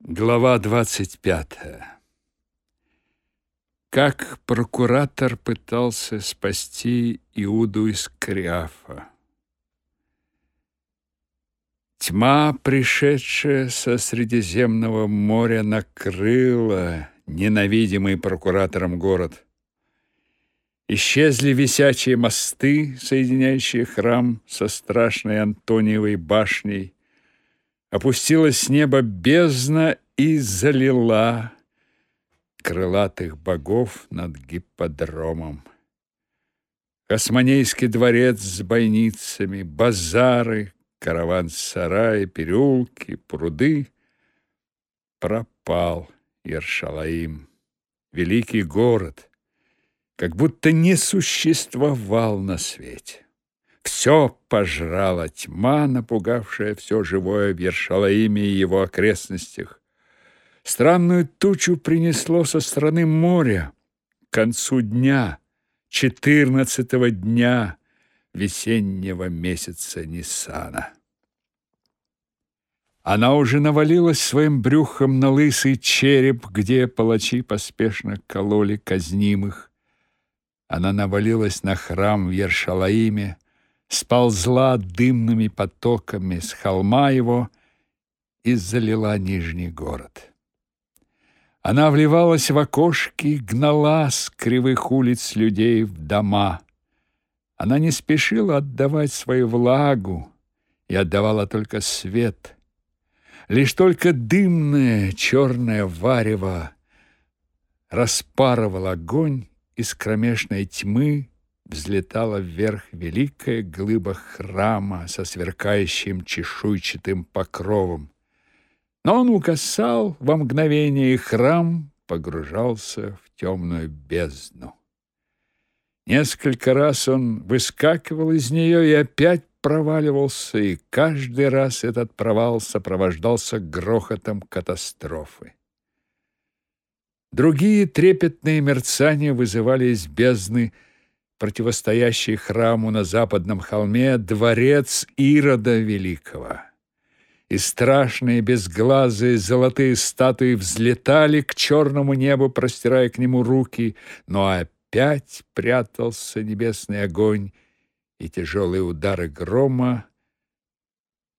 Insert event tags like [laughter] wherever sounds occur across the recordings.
Глава 25. Как прокуратор пытался спасти Иуду из Криафа. Тьма, пришедшая со Средиземного моря, накрыла ненавидимый прокуратором город. Исчезли висячие мосты, соединяющие храм со страшной Антониевой башней, опустилась с неба бездна и залила крылатых богов над гипподромом. Космонейский дворец с бойницами, базары, караван-сараи, переулки, пруды пропал Ершалаим, великий город, как будто не существовал на свете. Все пожрала тьма, напугавшая все живое в Ершалаиме и его окрестностях. Странную тучу принесло со стороны моря к концу дня, четырнадцатого дня весеннего месяца Ниссана. Она уже навалилась своим брюхом на лысый череп, где палачи поспешно кололи казнимых. Она навалилась на храм в Ершалаиме, сползла дымными потоками с холма его и залила нижний город. Она вливалась в окошки, гнала с кривых улиц людей в дома. Она не спешила отдавать свою влагу и отдавала только свет. Лишь только дымное черное варево распарывал огонь из кромешной тьмы, взлетала вверх великая глыба храма со сверкающим чешуйчатым покровом. Но он угасал во мгновение, и храм погружался в темную бездну. Несколько раз он выскакивал из нее и опять проваливался, и каждый раз этот провал сопровождался грохотом катастрофы. Другие трепетные мерцания вызывали из бездны противостоящий храму на западном холме дворец Ирода Великого. И страшные безглазые золотые статуи взлетали к черному небу, простирая к нему руки, но опять прятался небесный огонь, и тяжелые удары грома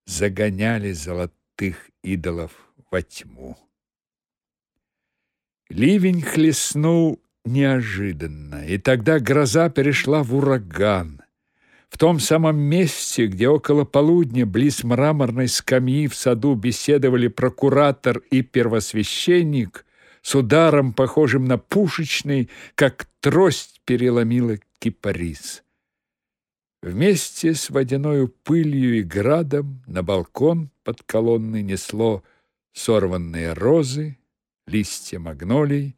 загоняли золотых идолов во тьму. Ливень хлестнул неожиданно, и тогда гроза перешла в ураган. В том самом месте, где около полудня близ мраморной скамьи в саду беседовали прокуратор и первосвященник, с ударом, похожим на пушечный, как трость переломила кипарис. Вместе с водяною пылью и градом на балкон под колонной несло сорванные розы, листья магнолий,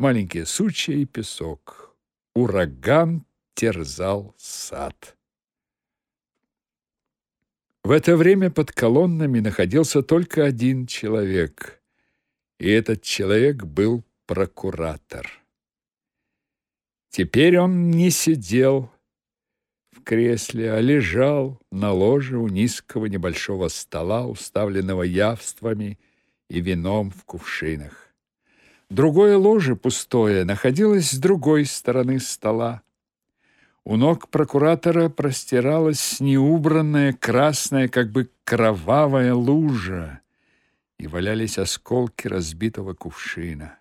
маленькие сучья и песок. Ураган терзал сад. В это время под колоннами находился только один человек, и этот человек был прокуратор. Теперь он не сидел в кресле, а лежал на ложе у низкого небольшого стола, уставленного явствами и вином в кувшинах. Другое ложе пустое находилось с другой стороны стола. У ног прокуратора простиралась неубранная красная, как бы кровавая лужа, и валялись осколки разбитого кувшина.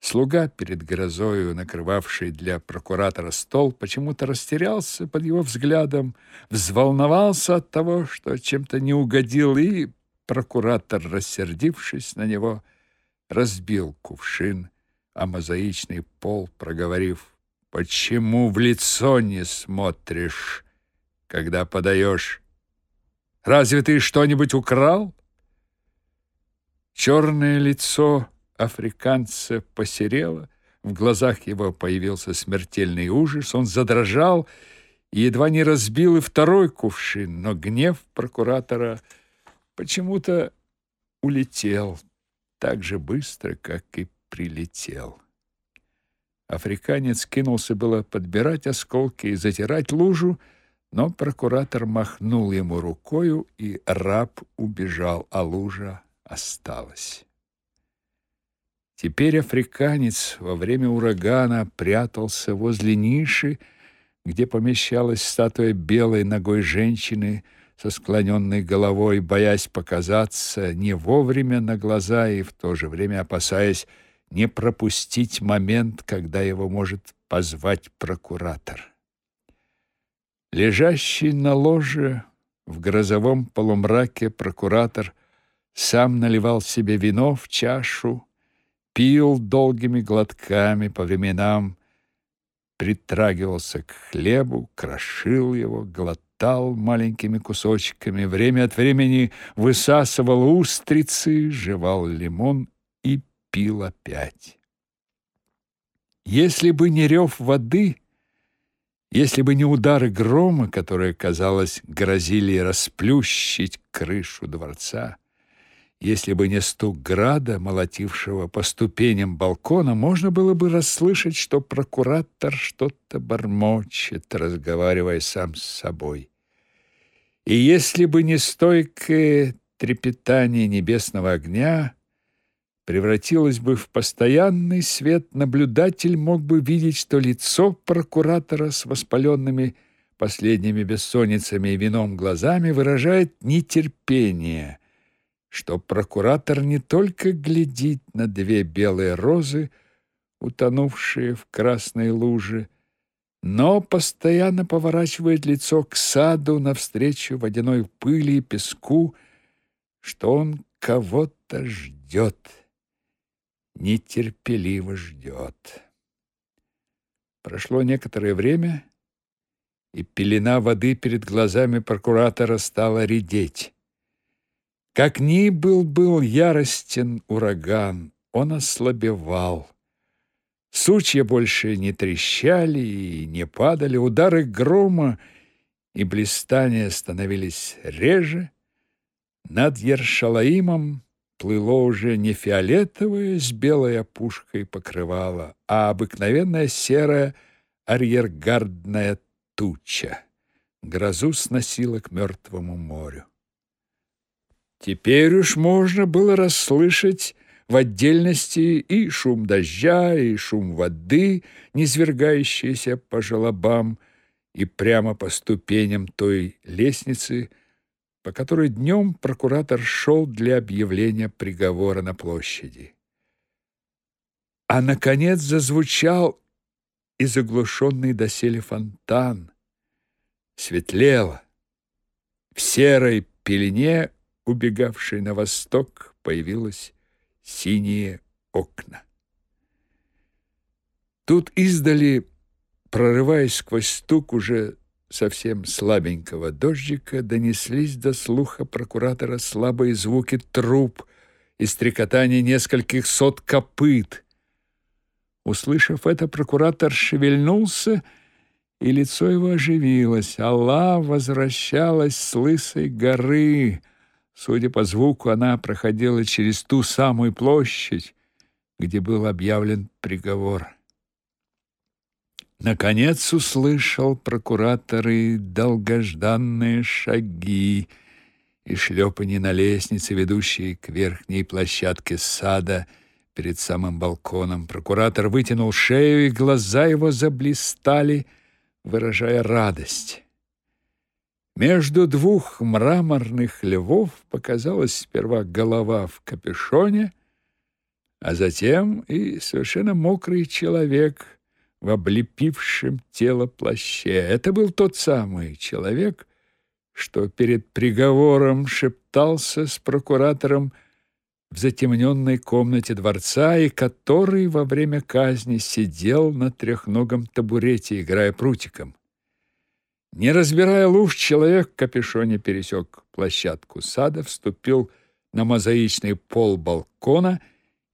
Слуга перед грозою, накрывавший для прокуратора стол, почему-то растерялся под его взглядом, взволновался от того, что чем-то не угодил, и прокуратор, рассердившись на него, — разбил кувшин о мозаичный пол, проговорив: "Почему в лицо не смотришь, когда подаешь? Разве ты что-нибудь украл?" Черное лицо африканца посерело, в глазах его появился смертельный ужас, он задрожал и едва не разбил и второй кувшин, но гнев прокуратора почему-то улетел так же быстро, как и прилетел. Африканец кинулся было подбирать осколки и затирать лужу, но прокуратор махнул ему рукою, и раб убежал, а лужа осталась. Теперь африканец во время урагана прятался возле ниши, где помещалась статуя белой ногой женщины со склоненной головой, боясь показаться не вовремя на глаза и в то же время опасаясь не пропустить момент, когда его может позвать прокуратор. Лежащий на ложе в грозовом полумраке прокуратор сам наливал себе вино в чашу, пил долгими глотками, по временам притрагивался к хлебу, крошил его, глотал маленькими кусочками, время от времени высасывал устрицы, жевал лимон и пил опять. Если бы не рев воды, если бы не удары грома, которые, казалось, грозили расплющить крышу дворца, если бы не стук града, молотившего по ступеням балкона, можно было бы расслышать, что прокуратор что-то бормочет, разговаривая сам с собой. И если бы не стойкое трепетание небесного огня, превратилось бы в постоянный свет, наблюдатель мог бы видеть, что лицо прокуратора с воспаленными последними бессонницами и вином глазами выражает нетерпение – что прокуратор не только глядит на две белые розы, утонувшие в красной луже, но постоянно поворачивает лицо к саду навстречу водяной пыли и песку, что он кого-то ждет, нетерпеливо ждет. Прошло некоторое время, и пелена воды перед глазами прокуратора стала редеть. Как ни был был яростен ураган, он ослабевал. Сучья больше не трещали и не падали, удары грома и блистания становились реже. Над Ершалаимом плыло уже не фиолетовое с белой опушкой покрывало, а обыкновенная серая арьергардная туча. Грозу сносила к мертвому морю. Теперь уж можно было расслышать в отдельности и шум дождя, и шум воды, низвергающейся по желобам и прямо по ступеням той лестницы, по которой днем прокуратор шел для объявления приговора на площади. А, наконец, зазвучал и заглушенный доселе фонтан. Светлело. В серой пелене убегавшей на восток, появилось синие окна. Тут издали, прорываясь сквозь стук уже совсем слабенького дождика, донеслись до слуха прокуратора слабые звуки труб и стрекотание нескольких сот копыт. Услышав это, прокуратор шевельнулся, и лицо его оживилось. Алла возвращалась с лысой горы — Судя по звуку, она проходила через ту самую площадь, где был объявлен приговор. Наконец услышал прокуратор и долгожданные шаги и шлепанье на лестнице, ведущей к верхней площадке сада перед самым балконом. Прокуратор вытянул шею, и глаза его заблистали, выражая радость. Между двух мраморных львов показалась сперва голова в капюшоне, а затем и совершенно мокрый человек в облепившем тело плаще. Это был тот самый человек, что перед приговором шептался с прокуратором в затемненной комнате дворца и который во время казни сидел на трехногом табурете, играя прутиком. Не разбирая луж, человек в капюшоне пересек площадку сада, вступил на мозаичный пол балкона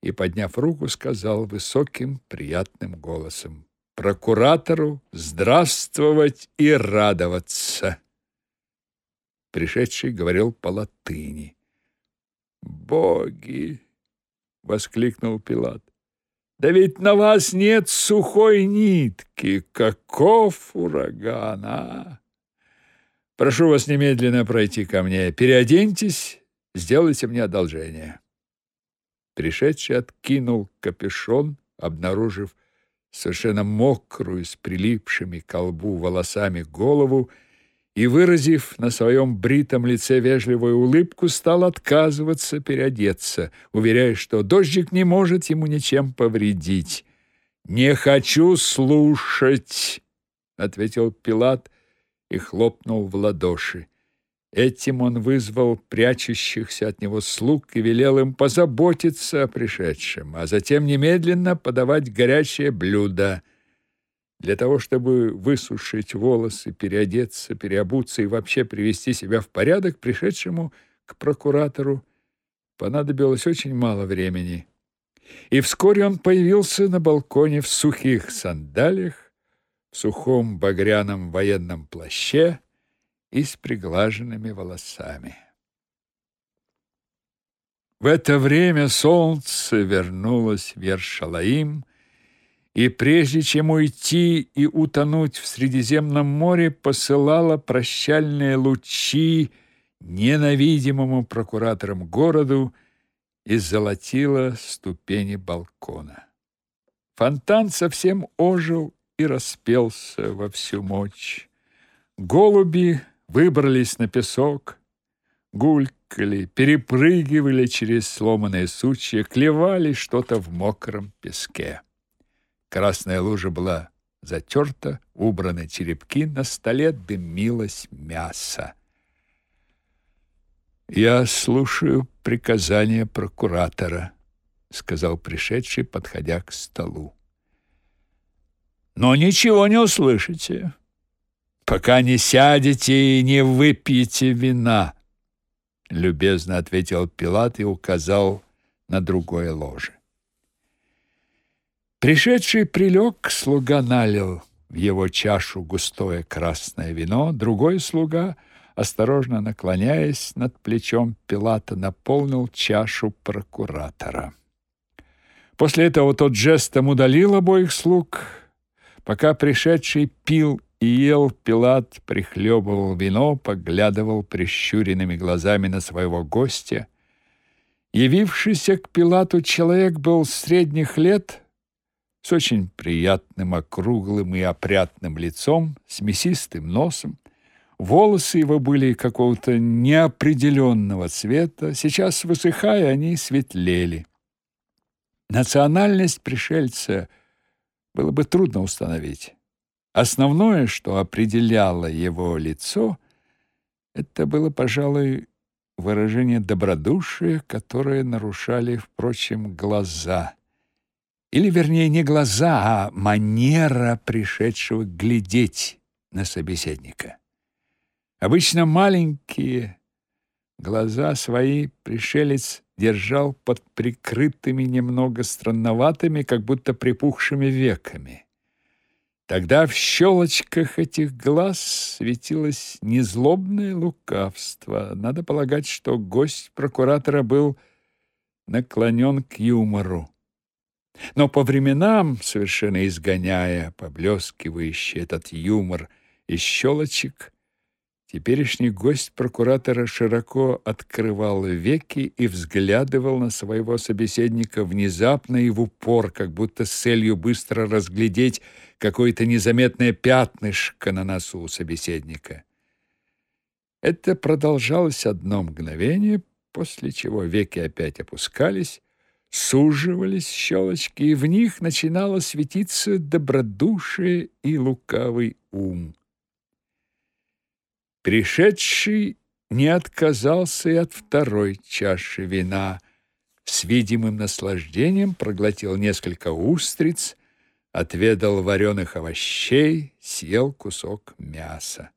и, подняв руку, сказал высоким, приятным голосом прокуратору здравствовать и радоваться. Пришедший говорил по-латыни. «Боги!» — воскликнул Пилат. Да ведь на вас нет сухой нитки. Каков ураган, а? Прошу вас немедленно пройти ко мне. Переоденьтесь, сделайте мне одолжение. Пришедший откинул капюшон, обнаружив совершенно мокрую с прилипшими к колбу волосами голову и, выразив на своем бритом лице вежливую улыбку, стал отказываться переодеться, уверяя, что дождик не может ему ничем повредить. «Не хочу слушать!» — ответил Пилат и хлопнул в ладоши. Этим он вызвал прячущихся от него слуг и велел им позаботиться о пришедшем, а затем немедленно подавать горячее блюдо. Для того, чтобы высушить волосы, переодеться, переобуться и вообще привести себя в порядок, пришедшему к прокуратору понадобилось очень мало времени. И вскоре он появился на балконе в сухих сандалиях, в сухом багряном военном плаще и с приглаженными волосами. В это время солнце вернулось в Ершалаим, и прежде чем уйти и утонуть в Средиземном море, посылала прощальные лучи ненавидимому прокуратором городу и золотила ступени балкона. Фонтан совсем ожил и распелся во всю мощь. Голуби выбрались на песок, гулькали, перепрыгивали через сломанные сучья, клевали что-то в мокром песке. Красная лужа была затерта, убраны черепки, на столе дымилось мясо. «Я слушаю приказания прокуратора», — сказал пришедший, подходя к столу. «Но ничего не услышите, пока не сядете и не выпьете вина», — любезно ответил Пилат и указал на другое ложе. Пришедший прилег, слуга налил в его чашу густое красное вино, другой слуга, осторожно наклоняясь над плечом Пилата, наполнил чашу прокуратора. После этого тот жестом удалил обоих слуг. Пока пришедший пил и ел, Пилат прихлебывал вино, поглядывал прищуренными глазами на своего гостя. Явившийся к Пилату человек был средних лет, с очень приятным округлым и опрятным лицом, с мясистым носом. Волосы его были какого-то неопределенного цвета, сейчас, высыхая, они светлели. Национальность пришельца было бы трудно установить. Основное, что определяло его лицо, это было, пожалуй, выражение добродушия, которое нарушали, впрочем, глаза – или, вернее, не глаза, а манера пришедшего глядеть на собеседника. Обычно маленькие глаза свои пришелец держал под прикрытыми немного странноватыми, как будто припухшими веками. Тогда в щелочках этих глаз светилось незлобное лукавство. Надо полагать, что гость прокуратора был наклонен к юмору. Но по временам, совершенно изгоняя поблескивающий этот юмор из щелочек, теперешний гость прокуратора широко открывал веки и взглядывал на своего собеседника внезапно и в упор, как будто с целью быстро разглядеть какое-то незаметное пятнышко на носу у собеседника. Это продолжалось одно мгновение, после чего веки опять опускались, суживались щелочки, и в них начинало светиться добродушие и лукавый ум. Пришедший не отказался и от второй чаши вина, с видимым наслаждением проглотил несколько устриц, отведал вареных овощей, съел кусок мяса.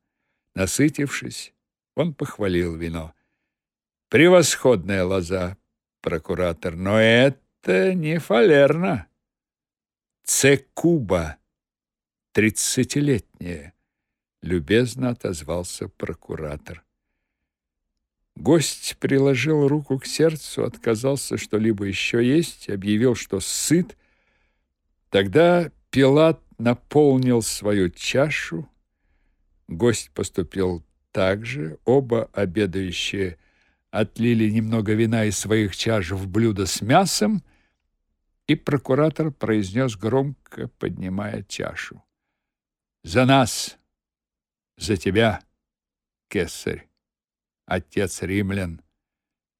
Насытившись, он похвалил вино. «Превосходная лоза!» Прокуратор. Но это не фалерна. Цекуба, тридцатилетняя, любезно отозвался прокуратор. Гость приложил руку к сердцу, отказался что-либо еще есть, объявил, что сыт. Тогда Пилат наполнил свою чашу. Гость поступил так же, оба обедающие отлили немного вина из своих чаш в блюдо с мясом, и прокуратор произнес громко, поднимая чашу. «За нас! За тебя, кесарь, отец римлян,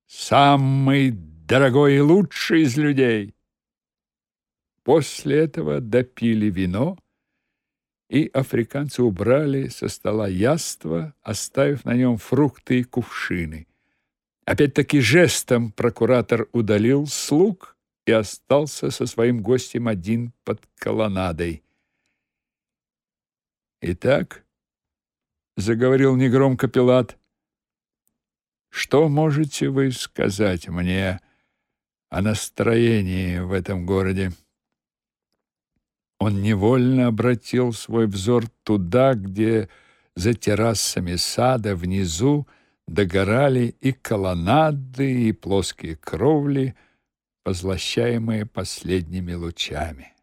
самый дорогой и лучший из людей!» После этого допили вино, и африканцы убрали со стола яство, оставив на нем фрукты и кувшины. Опять-таки жестом прокуратор удалил слуг и остался со своим гостем один под колоннадой. «Итак», — заговорил негромко Пилат, — «что можете вы сказать мне о настроении в этом городе?» Он невольно обратил свой взор туда, где за террасами сада внизу догорали и колоннады, и плоские кровли, позлощаемые последними лучами.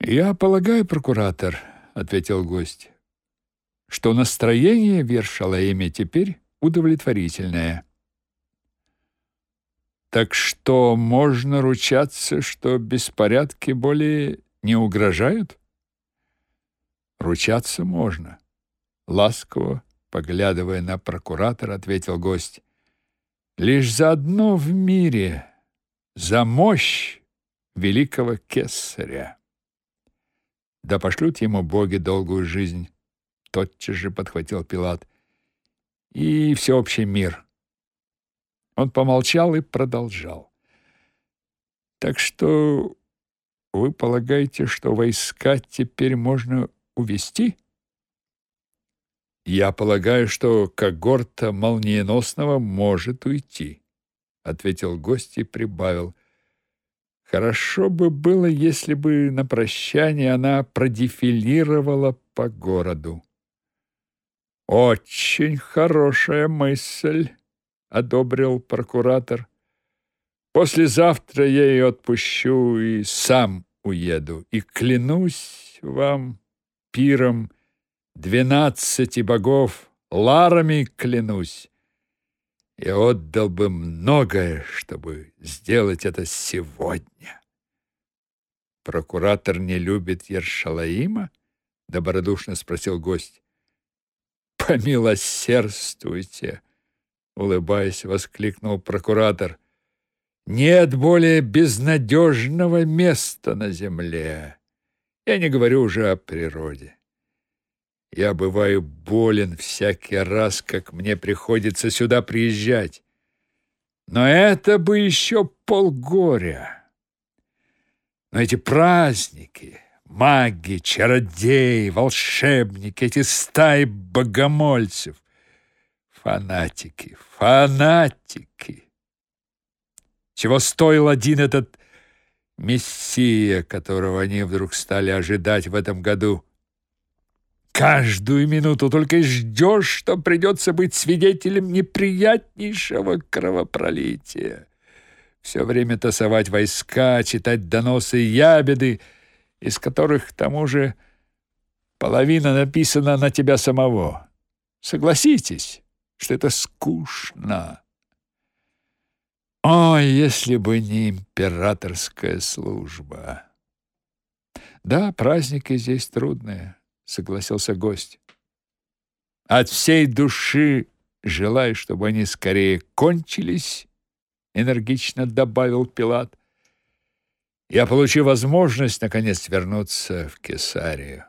«Я полагаю, прокуратор», — ответил гость, «что настроение в Вершалаиме теперь удовлетворительное». Так что можно ручаться, что беспорядки более не угрожают? Ручаться можно. Ласково, поглядывая на прокуратора, ответил гость. Лишь за одно в мире, за мощь великого кесаря. Да пошлют ему боги долгую жизнь, тотчас же подхватил Пилат. И всеобщий мир. Он помолчал и продолжал. Так что вы полагаете, что войска теперь можно увести? Я полагаю, что когорта молниеносного может уйти, ответил гость и прибавил: Хорошо бы было, если бы на прощание она продефилировала по городу. Очень хорошая мысль одобрил прокуратор. Послезавтра я ее отпущу и сам уеду. И клянусь вам пиром двенадцати богов, ларами клянусь. Я отдал бы многое, чтобы сделать это сегодня. Прокуратор не любит Ершалаима? добродушно спросил гость. Помилосердствуйте, улыбаясь, воскликнул прокуратор. Нет более безнадежного места на земле. Я не говорю уже о природе. Я бываю болен всякий раз, как мне приходится сюда приезжать. Но это бы еще полгоря. Но эти праздники, маги, чародеи, волшебники, эти стаи богомольцев, Фанатики, фанатики! Чего стоил один этот мессия, которого они вдруг стали ожидать в этом году? Каждую минуту только ждешь, что придется быть свидетелем неприятнейшего кровопролития. Все время тасовать войска, читать доносы и ябеды, из которых, к тому же, половина написана на тебя самого. Согласитесь, что это скучно. Ой, если бы не императорская служба. Да, праздники здесь трудные, согласился гость. От всей души желаю, чтобы они скорее кончились, энергично добавил Пилат. Я получу возможность наконец вернуться в Кесарию.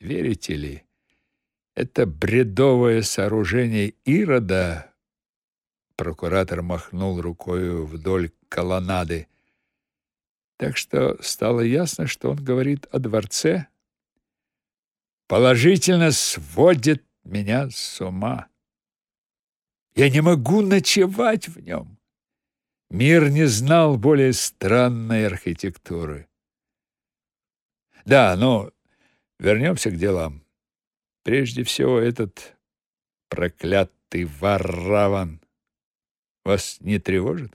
Верите ли? Это бредовое сооружение Ирода. Прокуратор махнул рукой вдоль колоннады. Так что стало ясно, что он говорит о дворце. Положительно сводит меня с ума. Я не могу ночевать в нем. Мир не знал более странной архитектуры. Да, но вернемся к делам. Прежде всего, этот проклятый Варраван вас не тревожит?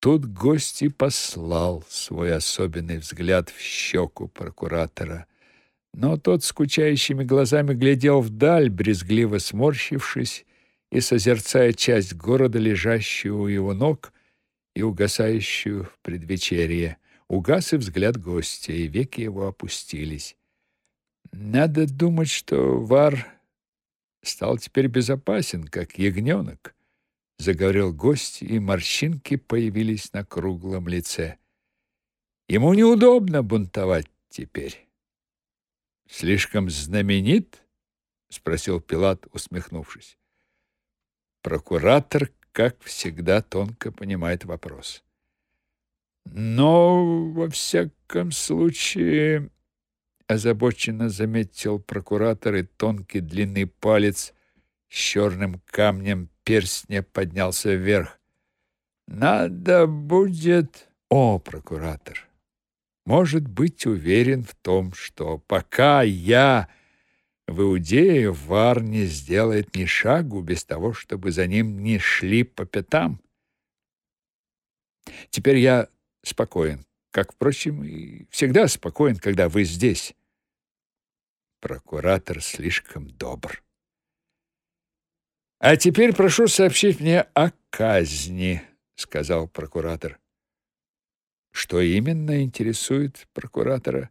Тут гость и послал свой особенный взгляд в щеку прокуратора. Но тот скучающими глазами глядел вдаль, брезгливо сморщившись и созерцая часть города, лежащую у его ног и угасающую в предвечерье. Угас и взгляд гостя, и веки его опустились. Надо думать, что Вар стал теперь безопасен, как ягненок, — заговорил гость, и морщинки появились на круглом лице. Ему неудобно бунтовать теперь. Слишком знаменит? спросил Пилат, усмехнувшись. Прокуратор, как всегда, тонко понимает вопрос. Но во всяком случае, озабоченно заметил прокуратор, и тонкий длинный палец с черным камнем перстня поднялся вверх. Надо будет, о, прокуратор, может быть уверен в том, что пока я в Иудее, Вар не сделает ни шагу без того, чтобы за ним не шли по пятам. Теперь я спокоен, как, впрочем, и всегда спокоен, когда вы здесь. Прокуратор слишком добр. А теперь прошу сообщить мне о казни, сказал прокуратор. Что именно интересует прокуратора?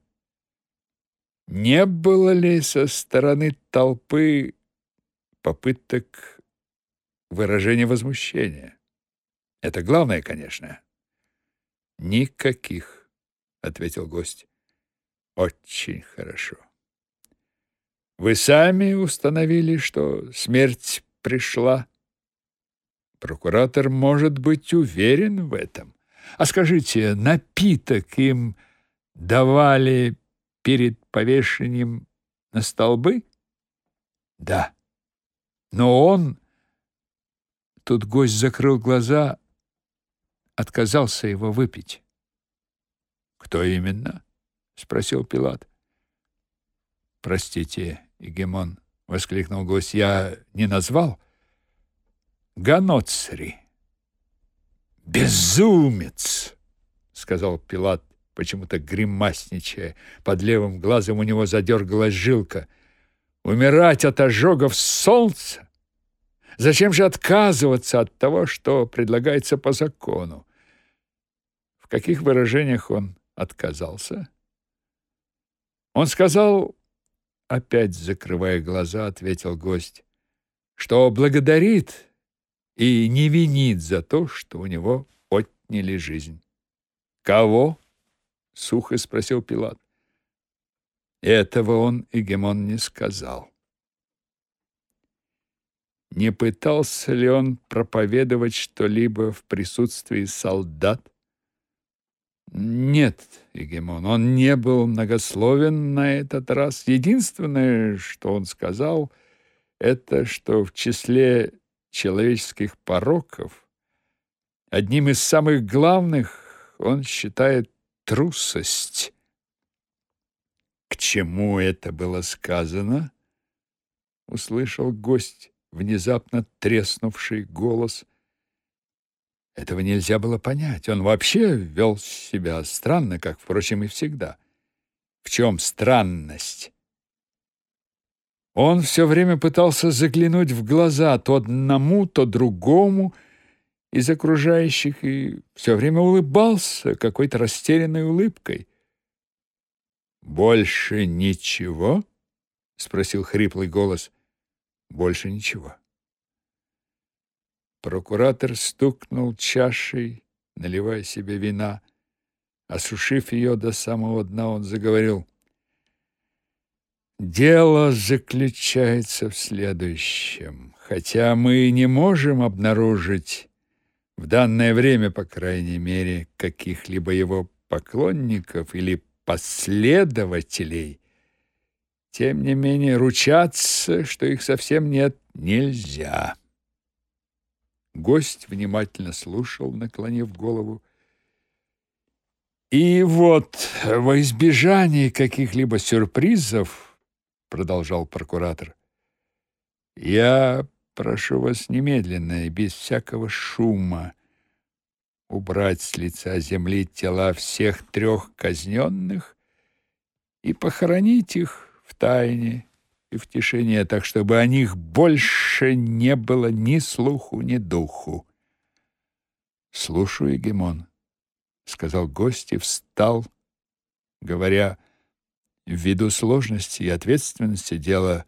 Не было ли со стороны толпы попыток выражения возмущения? Это главное, конечно. Никаких, ответил гость. Очень хорошо. Вы сами установили, что смерть пришла. Прокуратор может быть уверен в этом. А скажите, напиток им давали перед повешением на столбы? Да. Но он Тут гость закрыл глаза, отказался его выпить. Кто именно? спросил Пилат. Простите, Игемон, воскликнул гость. Я не назвал Ганоцри. «Безумец!» — сказал Пилат, почему-то гримасничая. Под левым глазом у него задергалась жилка. «Умирать от ожогов солнца? Зачем же отказываться от того, что предлагается по закону?» В каких выражениях он отказался? Он сказал, опять закрывая глаза, ответил гость, что благодарит и не винит за то, что у него отняли жизнь. Кого? сухо спросил Пилат. Этого он Игемон не сказал. Не пытался ли он проповедовать что-либо в присутствии солдат? Нет, Игемон, он не был многословен на этот раз. Единственное, что он сказал, это что в числе человеческих пороков одним из самых главных он считает трусость. К чему это было сказано? услышал гость внезапно треснувший голос. Этого нельзя было понять. Он вообще вел себя странно, как, впрочем, и всегда. В чем странность? Он все время пытался заглянуть в глаза то одному, то другому из окружающих и все время улыбался какой-то растерянной улыбкой. «Больше ничего?» — спросил хриплый голос. «Больше ничего». Прокуратор стукнул чашей, наливая себе вина. Осушив ее до самого дна, он заговорил. Дело заключается в следующем. Хотя мы не можем обнаружить в данное время, по крайней мере, каких-либо его поклонников или последователей, тем не менее ручаться, что их совсем нет, нельзя. Гость внимательно слушал, наклонив голову. И вот во избежание каких-либо сюрпризов продолжал прокуратор. Я прошу вас немедленно и без всякого шума убрать с лица земли тела всех трех казненных и похоронить их в тайне и в тишине, так чтобы о них больше не было ни слуху, ни духу. «Слушаю, Гемон», — сказал гость и встал, говоря, «Ввиду сложности и ответственности дела,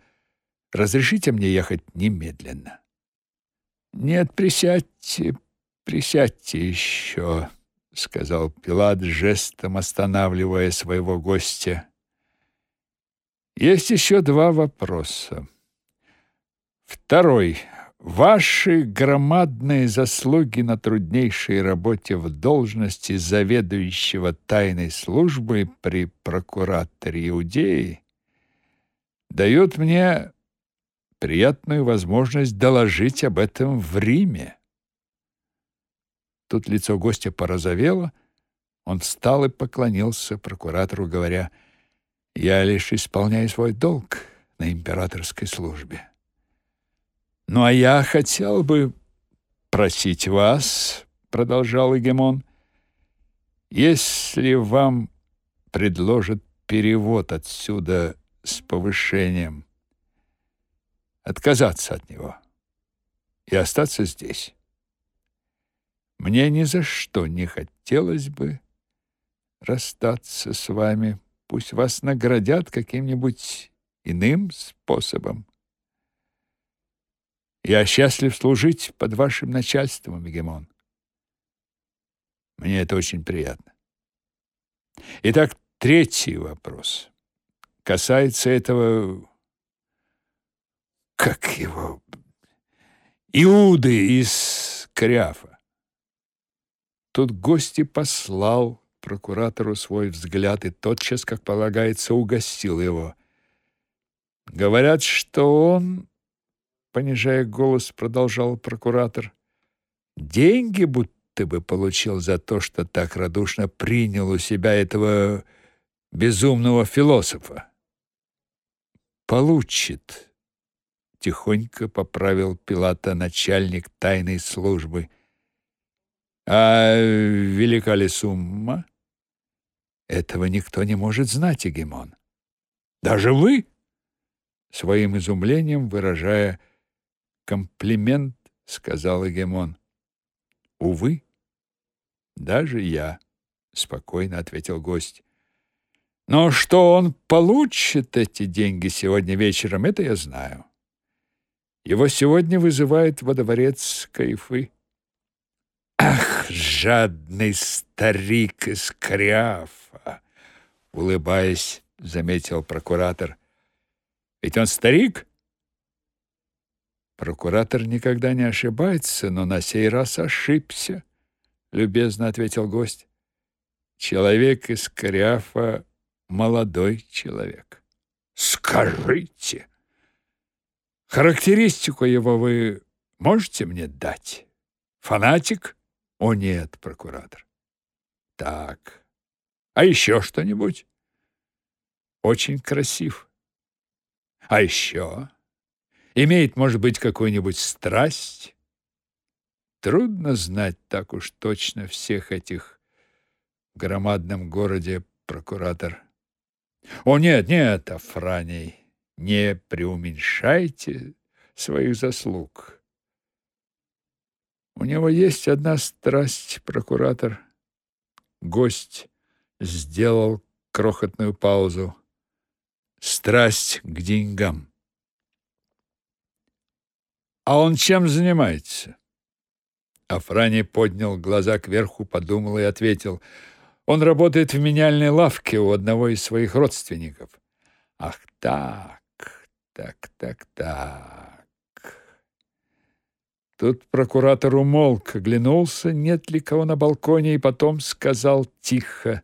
разрешите мне ехать немедленно». «Нет, присядьте, присядьте еще», — сказал Пилат, жестом останавливая своего гостя. «Есть еще два вопроса. Второй. Ваши громадные заслуги на труднейшей работе в должности заведующего тайной службой при прокураторе Иудеи дают мне приятную возможность доложить об этом в Риме. Тут лицо гостя порозовело, он встал и поклонился прокуратору, говоря: "Я лишь исполняю свой долг на императорской службе. Ну а я хотел бы просить вас, продолжал Егемон, если вам предложат перевод отсюда с повышением, отказаться от него и остаться здесь. Мне ни за что не хотелось бы расстаться с вами. Пусть вас наградят каким-нибудь иным способом. Я счастлив служить под вашим начальством, Мегемон. Мне это очень приятно. Итак, третий вопрос касается этого как его Иуды из Криафа. Тут гости послал прокуратору свой взгляд и тотчас, как полагается, угостил его. Говорят, что он, понижая голос, продолжал прокуратор, деньги будто бы получил за то, что так радушно принял у себя этого безумного философа. Получит тихонько поправил Пилата начальник тайной службы. А велика ли сумма? Этого никто не может знать, Егемон. Даже вы? Своим изумлением выражая комплимент, сказал Егемон. Увы, даже я, спокойно ответил гость. Но что он получит эти деньги сегодня вечером, это я знаю. Его сегодня вызывает во дворец Кайфы. Ах, жадный старик из Криафа, улыбаясь, заметил прокуратор. Ведь он старик? Прокуратор никогда не ошибается, но на сей раз ошибся, любезно ответил гость. Человек из Криафа молодой человек. Скажите, Характеристику его вы можете мне дать? Фанатик? О нет, прокуратор. Так. А еще что-нибудь? Очень красив. А еще? Имеет, может быть, какую-нибудь страсть? Трудно знать так уж точно всех этих в громадном городе прокуратор. О нет, нет, Афраний не преуменьшайте своих заслуг. У него есть одна страсть, прокуратор. Гость сделал крохотную паузу. Страсть к деньгам. А он чем занимается? Афрани поднял глаза кверху, подумал и ответил: "Он работает в меняльной лавке у одного из своих родственников". Ах, так. Так, так, так. Тут прокуратор умолк, оглянулся, нет ли кого на балконе, и потом сказал тихо: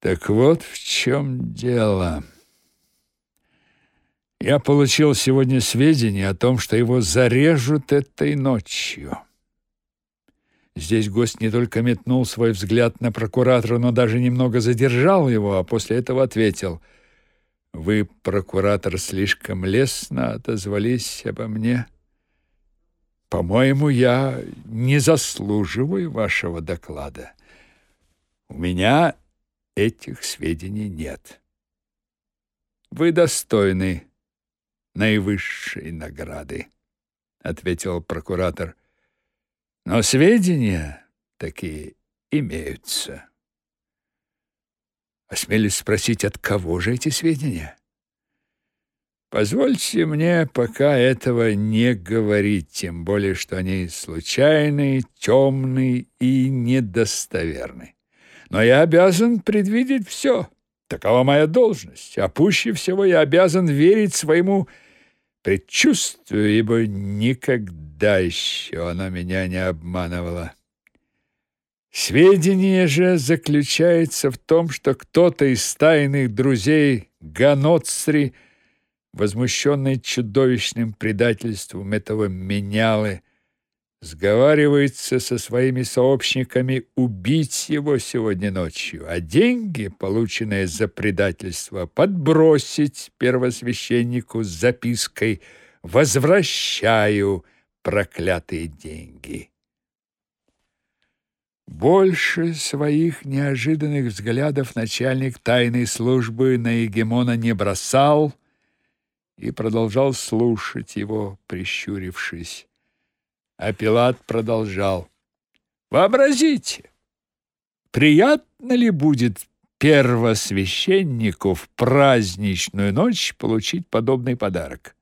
"Так вот в чем дело. Я получил сегодня сведения о том, что его зарежут этой ночью". Здесь гость не только метнул свой взгляд на прокуратора, но даже немного задержал его, а после этого ответил: вы, прокуратор, слишком лестно отозвались обо мне. По-моему, я не заслуживаю вашего доклада. У меня этих сведений нет. вы достойны наивысшей награды, ответил прокуратор. Но сведения такие имеются. Осмелюсь спросить, от кого же эти сведения? Позвольте мне пока этого не говорить, тем более, что они случайные, темные и недостоверны. Но я обязан предвидеть все. Такова моя должность. А пуще всего я обязан верить своему предчувствию, ибо никогда еще оно меня не обманывало. Сведение же заключается в том, что кто-то из тайных друзей Ганоцри, возмущенный чудовищным предательством этого менялы, сговаривается со своими сообщниками убить его сегодня ночью, а деньги, полученные за предательство, подбросить первосвященнику с запиской «Возвращаю проклятые деньги». Больше своих неожиданных взглядов начальник тайной службы на Егемона не бросал и продолжал слушать его, прищурившись. А Пилат продолжал. Вообразите, приятно ли будет первосвященнику в праздничную ночь получить подобный подарок?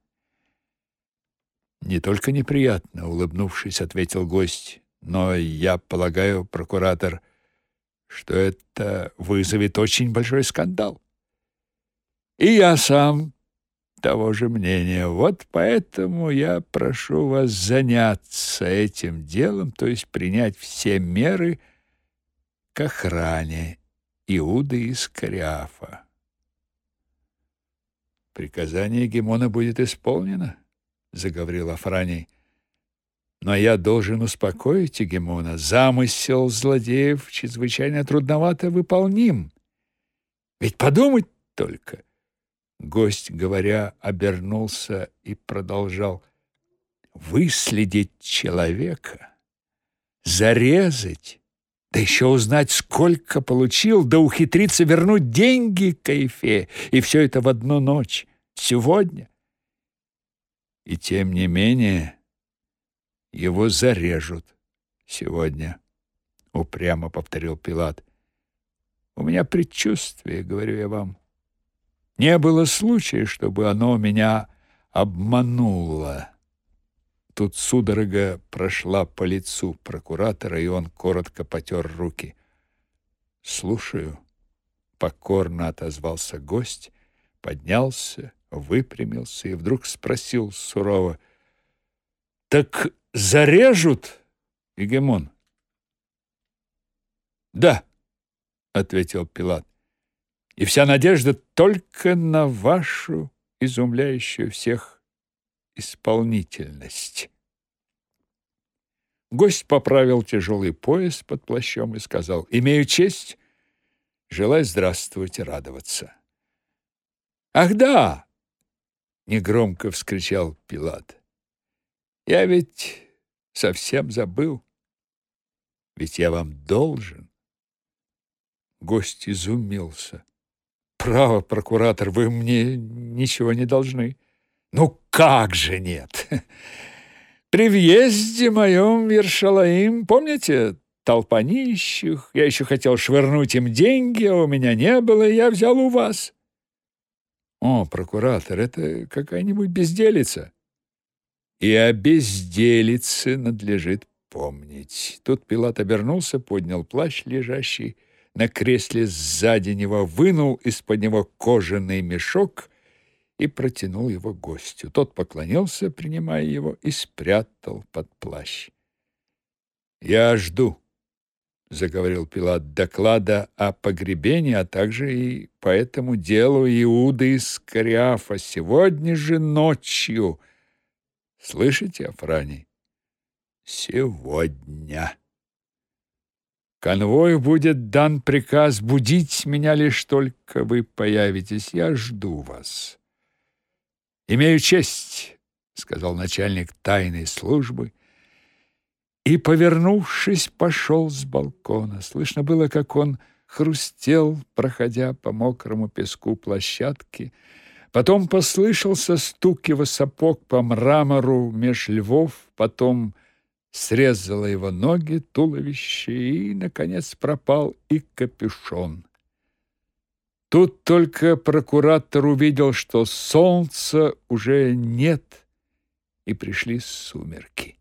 Не только неприятно, улыбнувшись, ответил гость. Но я полагаю, прокуратор, что это вызовет очень большой скандал. И я сам того же мнения. Вот поэтому я прошу вас заняться этим делом, то есть принять все меры к охране Иуды из Кариафа. Приказание Гемона будет исполнено, заговорил Афраний. Но я должен успокоить Гемона. Замысел злодеев чрезвычайно трудновато выполним. Ведь подумать только. Гость, говоря, обернулся и продолжал: выследить человека, зарезать, да еще узнать, сколько получил, да ухитриться вернуть деньги Кайфе, и все это в одну ночь, сегодня. И тем не менее его зарежут сегодня, упрямо повторил Пилат. У меня предчувствие, говорю я вам. Не было случая, чтобы оно меня обмануло. Тут судорога прошла по лицу прокуратора, и он коротко потер руки. «Слушаю», — покорно отозвался гость, поднялся, выпрямился и вдруг спросил сурово, «Так зарежут, Егемон?» «Да», — ответил Пилат, «и вся надежда только на вашу изумляющую всех исполнительность». Гость поправил тяжелый пояс под плащом и сказал, «Имею честь, желаю здравствовать и радоваться». «Ах да!» — негромко вскричал Пилат. Я ведь совсем забыл. Ведь я вам должен. Гость изумился. Право, прокуратор, вы мне ничего не должны. Ну как же нет? [laughs] При въезде моем в Ершалаим, помните, толпа нищих, я еще хотел швырнуть им деньги, а у меня не было, я взял у вас. О, прокуратор, это какая-нибудь безделица и о безделице надлежит помнить. Тут Пилат обернулся, поднял плащ, лежащий на кресле сзади него, вынул из-под него кожаный мешок и протянул его гостю. Тот поклонился, принимая его, и спрятал под плащ. «Я жду», — заговорил Пилат, — «доклада о погребении, а также и по этому делу Иуды из Кариафа сегодня же ночью». Слышите, Афраний? Сегодня. Конвою будет дан приказ будить меня лишь только вы появитесь. Я жду вас. Имею честь, сказал начальник тайной службы, и, повернувшись, пошел с балкона. Слышно было, как он хрустел, проходя по мокрому песку площадки, Потом послышался стук его сапог по мрамору меж львов, потом срезала его ноги, туловище и, наконец, пропал и капюшон. Тут только прокуратор увидел, что солнца уже нет, и пришли сумерки.